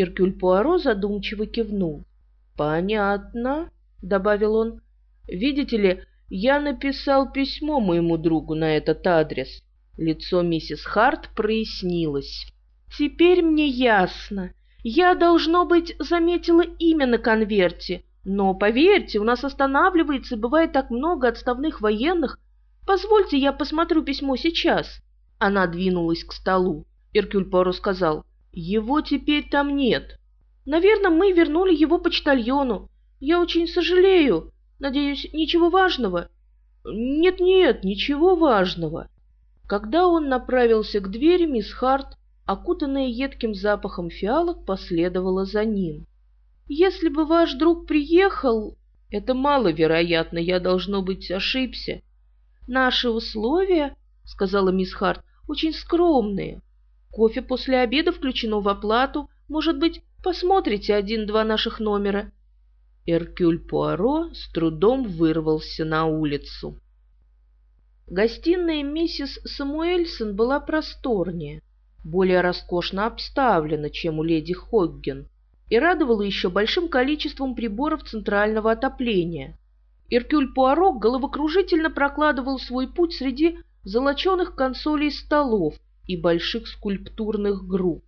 Иркюль Пуаро задумчиво кивнул. «Понятно», — добавил он. «Видите ли, я написал письмо моему другу на этот адрес». Лицо миссис Харт прояснилось. «Теперь мне ясно. Я, должно быть, заметила имя на конверте. Но, поверьте, у нас останавливается и бывает так много отставных военных. Позвольте, я посмотрю письмо сейчас». Она двинулась к столу. Иркюль Поро сказал, «Его теперь там нет. Наверное, мы вернули его почтальону. Я очень сожалею. Надеюсь, ничего важного?» «Нет-нет, ничего важного». Когда он направился к двери, мисс Харт, окутанная едким запахом фиалок, последовала за ним. «Если бы ваш друг приехал...» «Это маловероятно, я, должно быть, ошибся». «Наши условия, — сказала мисс Харт, — очень скромные. Кофе после обеда включено в оплату. Может быть, посмотрите один-два наших номера». Эркюль Пуаро с трудом вырвался на улицу. Гостиная миссис Самуэльсон была просторнее, более роскошно обставлена, чем у леди Хогген, и радовала еще большим количеством приборов центрального отопления. Иркюль Пуаро головокружительно прокладывал свой путь среди золоченых консолей столов и больших скульптурных групп.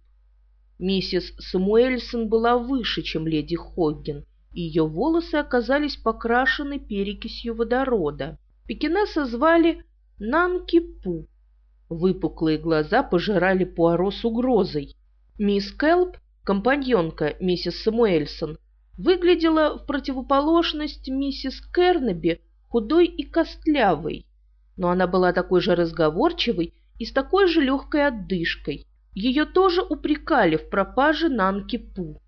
Миссис Самуэльсон была выше, чем леди Хогген, и ее волосы оказались покрашены перекисью водорода. Пекинеса звали Нанки-Пу. Выпуклые глаза пожирали Пуаро с угрозой. Мисс Келп, компаньонка миссис Самуэльсон, выглядела в противоположность миссис Кернеби худой и костлявой, но она была такой же разговорчивой и с такой же легкой отдышкой. Ее тоже упрекали в пропаже Нанки Пу.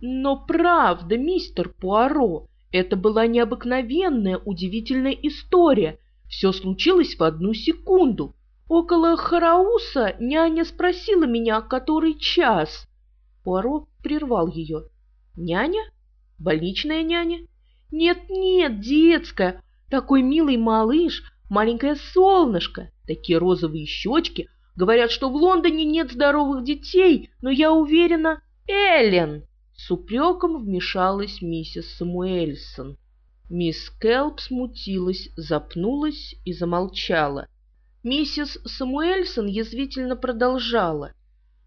Но правда, мистер Пуаро, это была необыкновенная, удивительная история. Все случилось в одну секунду. Около Харауса няня спросила меня, который час. Пуаро прервал ее. Няня? Больничная няня? Нет-нет, детская. Такой милый малыш, маленькое солнышко, такие розовые щечки. Говорят, что в Лондоне нет здоровых детей, но я уверена... Эллен! С упреком вмешалась миссис Самуэльсон. Мисс Келп смутилась, запнулась и замолчала. Миссис Самуэльсон язвительно продолжала.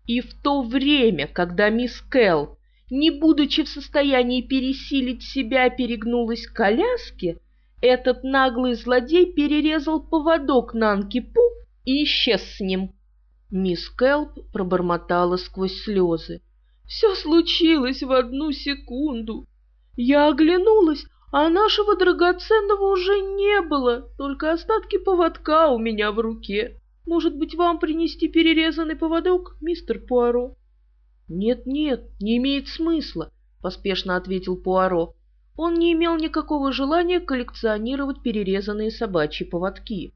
И в то время, когда мисс Келп, не будучи в состоянии пересилить себя, перегнулась к коляске, этот наглый злодей перерезал поводок Нанки Пу и исчез с ним. Мисс Келп пробормотала сквозь слезы. Все случилось в одну секунду. Я оглянулась, а нашего драгоценного уже не было, только остатки поводка у меня в руке. Может быть, вам принести перерезанный поводок, мистер Пуаро? Нет-нет, не имеет смысла, поспешно ответил Пуаро. Он не имел никакого желания коллекционировать перерезанные собачьи поводки.